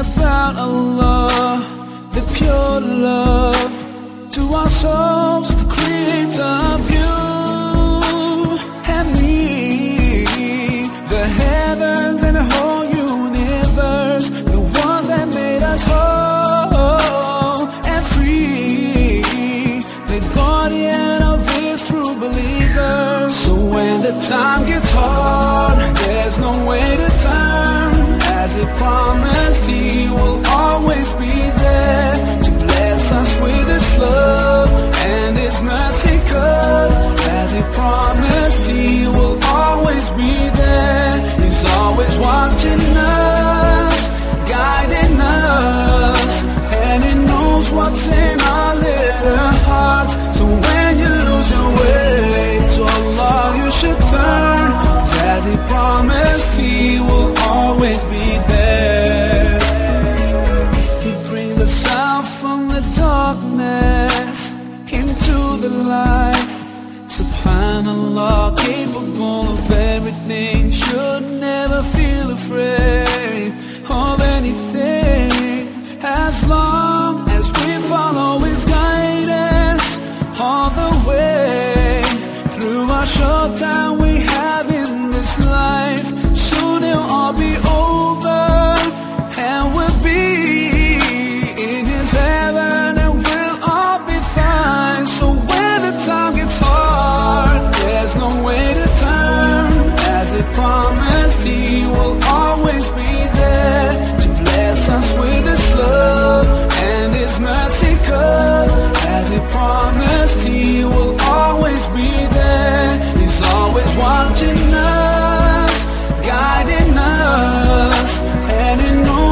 about Allah, the pure love to our souls, the creator of you and me, the heavens and the whole universe, the one that made us whole and free, the guardian of his true believers. So when the time gets hard, there's no way to turn as it promised. the light. Subhanallah, capable of everything. Should never feel afraid of anything. As long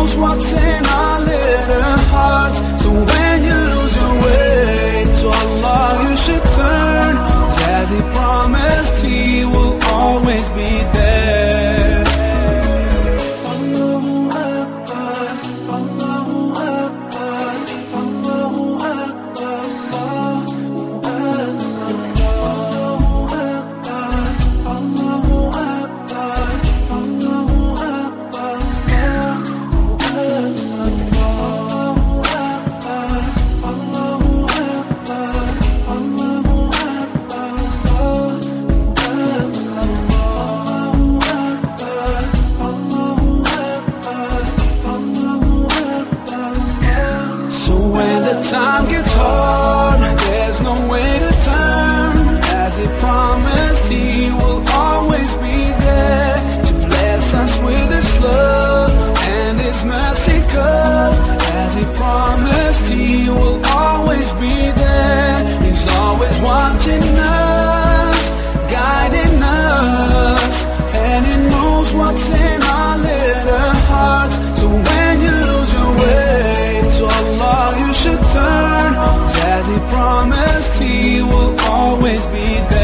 knows what's in time gets hard, there's no way to turn. As he promised, he will always be there to bless us with his love and his mercy. Cause as he promised. promised he will always be there.